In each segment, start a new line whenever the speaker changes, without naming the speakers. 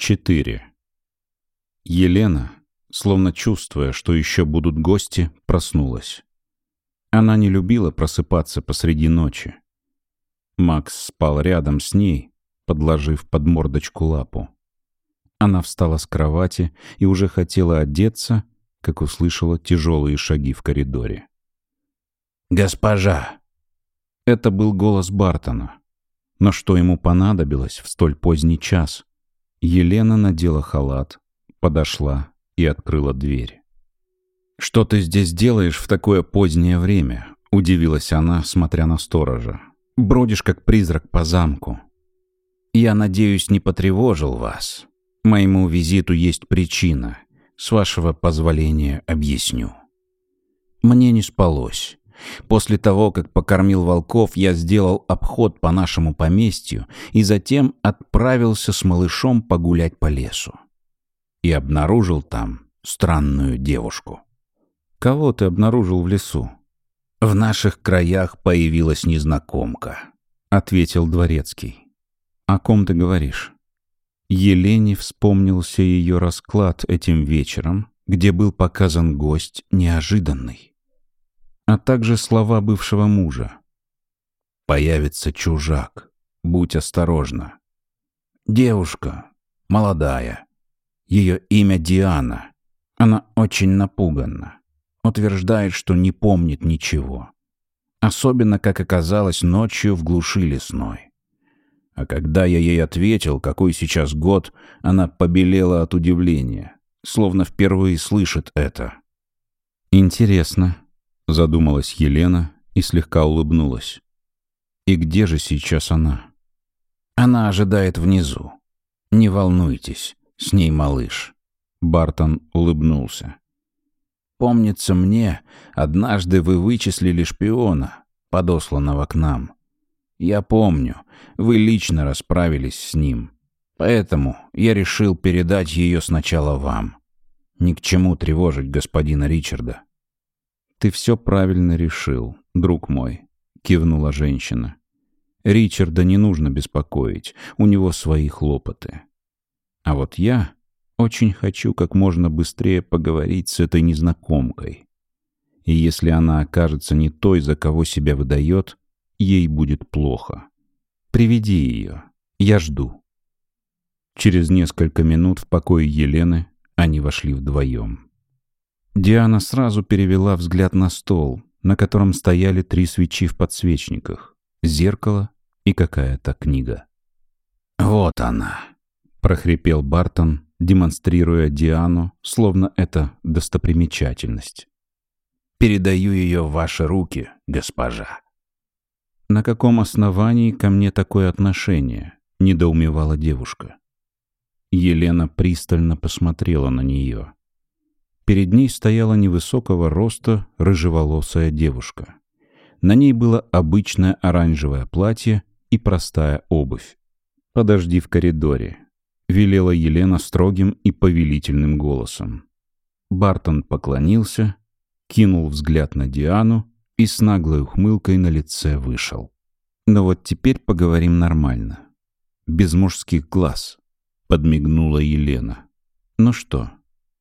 4. Елена, словно чувствуя, что еще будут гости, проснулась. Она не любила просыпаться посреди ночи. Макс спал рядом с ней, подложив под мордочку лапу. Она встала с кровати и уже хотела одеться, как услышала тяжелые шаги в коридоре.
«Госпожа!»
Это был голос Бартона. Но что ему понадобилось в столь поздний час? Елена надела халат, подошла и открыла дверь. «Что ты здесь делаешь в такое позднее время?» — удивилась она, смотря на сторожа. «Бродишь, как призрак по замку». «Я надеюсь, не потревожил вас. Моему визиту есть причина. С вашего позволения объясню. Мне не спалось. После того, как покормил волков, я сделал обход по нашему поместью и затем отправился с малышом погулять по лесу. И обнаружил там странную девушку. Кого ты обнаружил в лесу? В наших краях появилась незнакомка, ответил дворецкий. О ком ты говоришь? Елене вспомнился ее расклад этим вечером, где был показан гость неожиданный а также слова бывшего мужа. «Появится чужак. Будь осторожна». Девушка, молодая. Ее имя Диана. Она очень напугана. Утверждает, что не помнит ничего. Особенно, как оказалось, ночью в глуши лесной. А когда я ей ответил, какой сейчас год, она побелела от удивления, словно впервые слышит это. «Интересно», Задумалась Елена и слегка улыбнулась. И где же сейчас она? Она ожидает внизу. Не волнуйтесь, с ней малыш. Бартон улыбнулся. Помнится мне, однажды вы вычислили шпиона, подосланного к нам. Я помню, вы лично расправились с ним. Поэтому я решил передать ее сначала вам. Ни к чему тревожить господина Ричарда. «Ты все правильно решил, друг мой», — кивнула женщина. «Ричарда не нужно беспокоить, у него свои хлопоты. А вот я очень хочу как можно быстрее поговорить с этой незнакомкой. И если она окажется не той, за кого себя выдает, ей будет плохо. Приведи ее, я жду». Через несколько минут в покое Елены они вошли вдвоем. Диана сразу перевела взгляд на стол, на котором стояли три свечи в подсвечниках, зеркало и какая-то книга. «Вот она!» — прохрипел Бартон, демонстрируя Диану, словно это достопримечательность. «Передаю ее в ваши руки, госпожа». «На каком основании ко мне такое отношение?» — недоумевала девушка. Елена пристально посмотрела на нее. Перед ней стояла невысокого роста рыжеволосая девушка. На ней было обычное оранжевое платье и простая обувь. «Подожди в коридоре», — велела Елена строгим и повелительным голосом. Бартон поклонился, кинул взгляд на Диану и с наглой ухмылкой на лице вышел. «Но вот теперь поговорим нормально. Без мужских глаз», — подмигнула Елена. «Ну что,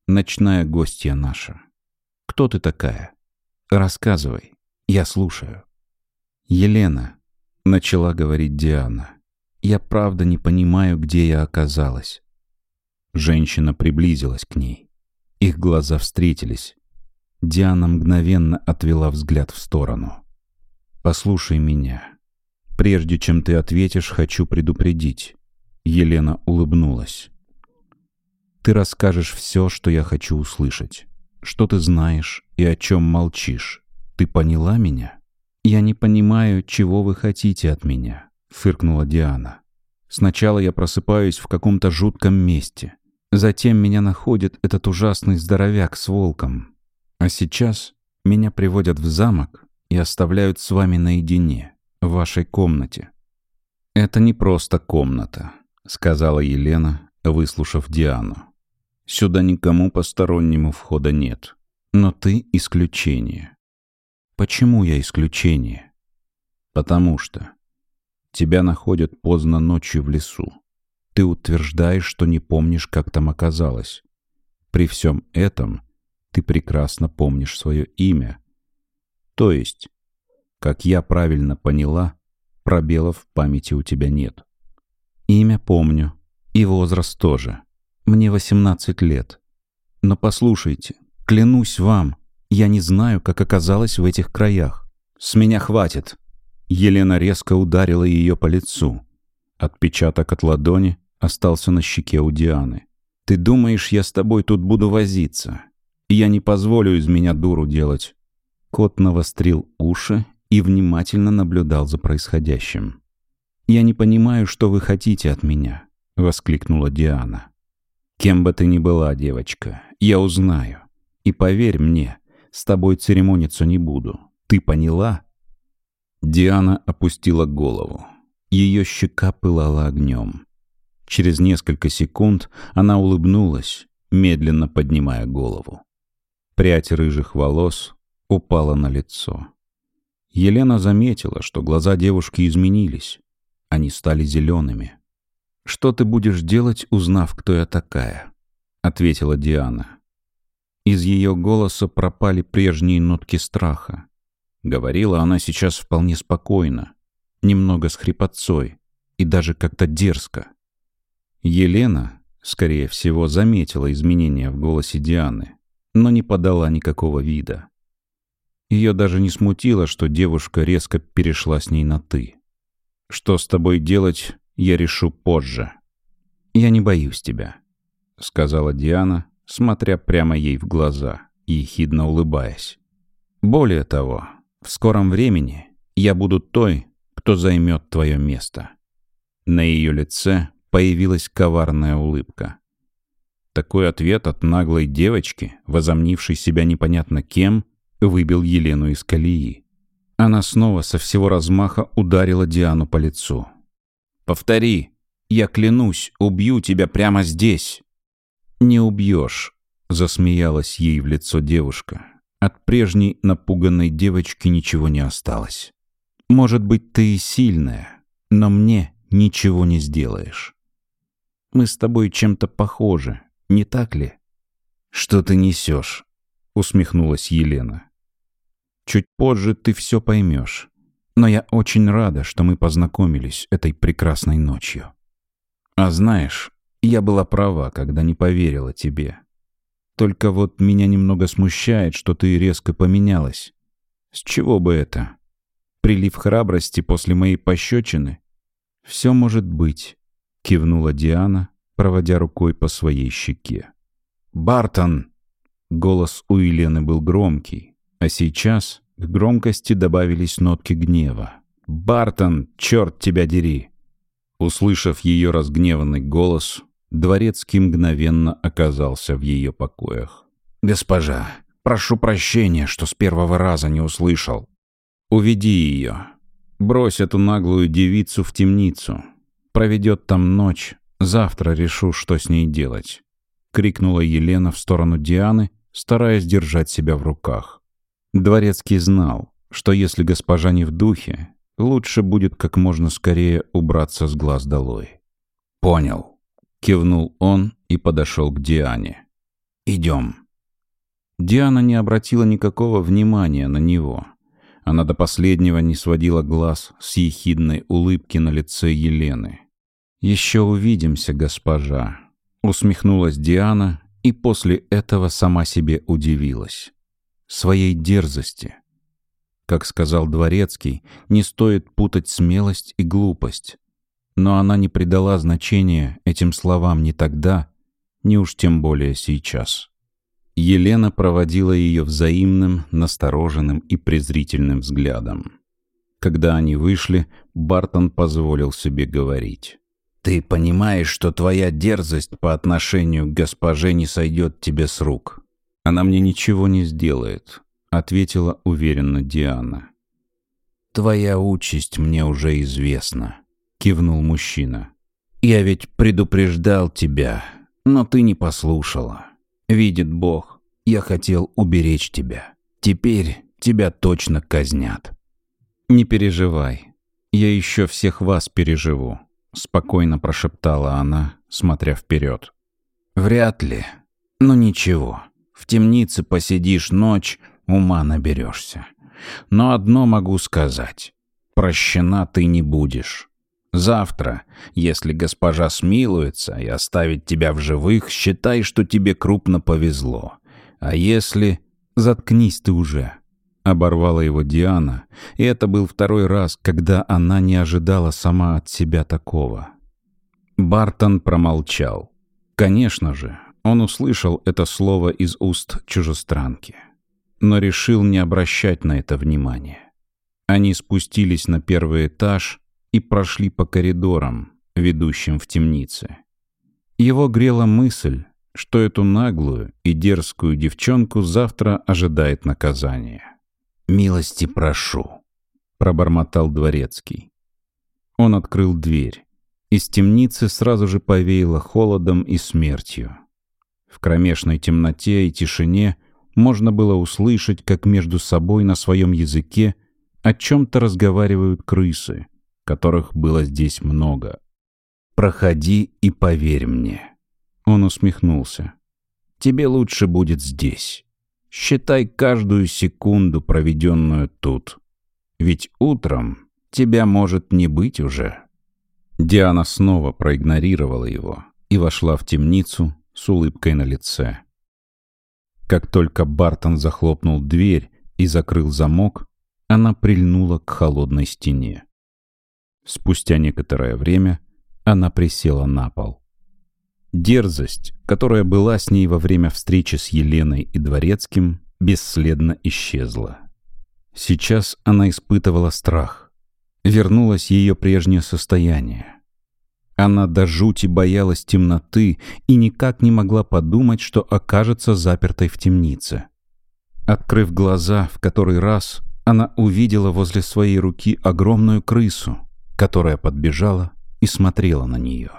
ночная гостья наша. Кто ты такая? Рассказывай, я слушаю. Елена, начала говорить Диана, я правда не понимаю, где я оказалась. Женщина приблизилась к ней. Их глаза встретились. Диана мгновенно отвела взгляд в сторону. «Послушай меня. Прежде чем ты ответишь, хочу предупредить». Елена улыбнулась. Ты расскажешь все, что я хочу услышать. Что ты знаешь и о чем молчишь. Ты поняла меня? Я не понимаю, чего вы хотите от меня, фыркнула Диана. Сначала я просыпаюсь в каком-то жутком месте. Затем меня находит этот ужасный здоровяк с волком. А сейчас меня приводят в замок и оставляют с вами наедине, в вашей комнате. «Это не просто комната», — сказала Елена, выслушав Диану. Сюда никому постороннему входа нет. Но ты исключение. Почему я исключение? Потому что тебя находят поздно ночью в лесу. Ты утверждаешь, что не помнишь, как там оказалось. При всем этом ты прекрасно помнишь свое имя. То есть, как я правильно поняла, пробелов в памяти у тебя нет. Имя помню, и возраст тоже. Мне 18 лет. Но послушайте, клянусь вам, я не знаю, как оказалась в этих краях. С меня хватит. Елена резко ударила ее по лицу. Отпечаток от ладони остался на щеке у Дианы. «Ты думаешь, я с тобой тут буду возиться? Я не позволю из меня дуру делать». Кот навострил уши и внимательно наблюдал за происходящим. «Я не понимаю, что вы хотите от меня», — воскликнула Диана. «Кем бы ты ни была, девочка, я узнаю. И поверь мне, с тобой церемониться не буду. Ты поняла?» Диана опустила голову. Ее щека пылала огнем. Через несколько секунд она улыбнулась, медленно поднимая голову. Прядь рыжих волос упала на лицо. Елена заметила, что глаза девушки изменились. Они стали зелеными. «Что ты будешь делать, узнав, кто я такая?» — ответила Диана. Из ее голоса пропали прежние нотки страха. Говорила она сейчас вполне спокойно, немного с хрипотцой и даже как-то дерзко. Елена, скорее всего, заметила изменения в голосе Дианы, но не подала никакого вида. Ее даже не смутило, что девушка резко перешла с ней на «ты». «Что с тобой делать, я решу позже». «Я не боюсь тебя», — сказала Диана, смотря прямо ей в глаза, ехидно улыбаясь. «Более того, в скором времени я буду той, кто займет твое место». На ее лице появилась коварная улыбка. Такой ответ от наглой девочки, возомнившей себя непонятно кем, выбил Елену из колеи. Она снова со всего размаха ударила Диану по лицу. «Повтори! Я клянусь, убью тебя прямо здесь!» «Не убьешь», — засмеялась ей в лицо девушка. От прежней напуганной девочки ничего не осталось. «Может быть, ты и сильная, но мне ничего не сделаешь. Мы с тобой чем-то похожи, не так ли?» «Что ты несешь?» — усмехнулась Елена. Чуть позже ты все поймешь. Но я очень рада, что мы познакомились этой прекрасной ночью. А знаешь, я была права, когда не поверила тебе. Только вот меня немного смущает, что ты резко поменялась. С чего бы это? Прилив храбрости после моей пощечины? Все может быть, кивнула Диана, проводя рукой по своей щеке. «Бартон!» Голос у Елены был громкий, а сейчас к громкости добавились нотки гнева. «Бартон, черт тебя дери!» Услышав ее разгневанный голос, Дворецкий мгновенно оказался в ее покоях. «Госпожа, прошу прощения, что с первого раза не услышал. Уведи ее. Брось эту наглую девицу в темницу. Проведет там ночь. Завтра решу, что с ней делать», — крикнула Елена в сторону Дианы, стараясь держать себя в руках. Дворецкий знал, что если госпожа не в духе, лучше будет как можно скорее убраться с глаз долой. «Понял», — кивнул он и подошел к Диане. «Идем». Диана не обратила никакого внимания на него. Она до последнего не сводила глаз с ехидной улыбки на лице Елены. «Еще увидимся, госпожа», — усмехнулась Диана и после этого сама себе удивилась своей дерзости. Как сказал Дворецкий, не стоит путать смелость и глупость. Но она не придала значения этим словам ни тогда, ни уж тем более сейчас. Елена проводила ее взаимным, настороженным и презрительным взглядом. Когда они вышли, Бартон позволил себе говорить. «Ты понимаешь, что твоя дерзость по отношению к госпоже не сойдет тебе с рук. «Она мне ничего не сделает», — ответила уверенно Диана. «Твоя участь мне уже известна», — кивнул мужчина. «Я ведь предупреждал тебя, но ты не послушала. Видит Бог, я хотел уберечь тебя. Теперь тебя точно казнят». «Не переживай, я еще всех вас переживу», — спокойно прошептала она, смотря вперед.
«Вряд ли. Но ничего. В темнице посидишь ночь, ума наберешься. Но одно могу сказать. Прощена ты не будешь. Завтра, если госпожа смилуется и оставит тебя в живых, считай, что тебе крупно повезло. А если...
Заткнись ты уже. Оборвала его Диана, и это был второй раз, когда она не ожидала сама от себя такого. Бартон промолчал. Конечно же, он услышал это слово из уст чужестранки, но решил не обращать на это внимания. Они спустились на первый этаж и прошли по коридорам, ведущим в темницы. Его грела мысль, что эту наглую и дерзкую девчонку завтра ожидает наказание.
«Милости прошу», —
пробормотал дворецкий. Он открыл дверь. Из темницы сразу же повеяло холодом и смертью. В кромешной темноте и тишине можно было услышать, как между собой на своем языке о чем-то разговаривают крысы, которых было здесь много.
«Проходи и поверь мне».
Он усмехнулся.
«Тебе лучше будет здесь. Считай каждую секунду, проведенную тут. Ведь утром тебя может не быть уже».
Диана снова проигнорировала его и вошла в темницу с улыбкой на лице. Как только Бартон захлопнул дверь и закрыл замок, она прильнула к холодной стене. Спустя некоторое время она присела на пол. Дерзость, которая была с ней во время встречи с Еленой и Дворецким, бесследно исчезла. Сейчас она испытывала страх. Вернулось ее прежнее состояние. Она до жути боялась темноты и никак не могла подумать, что окажется запертой в темнице. Открыв глаза в который раз, она увидела возле своей руки огромную крысу, которая подбежала и смотрела на нее.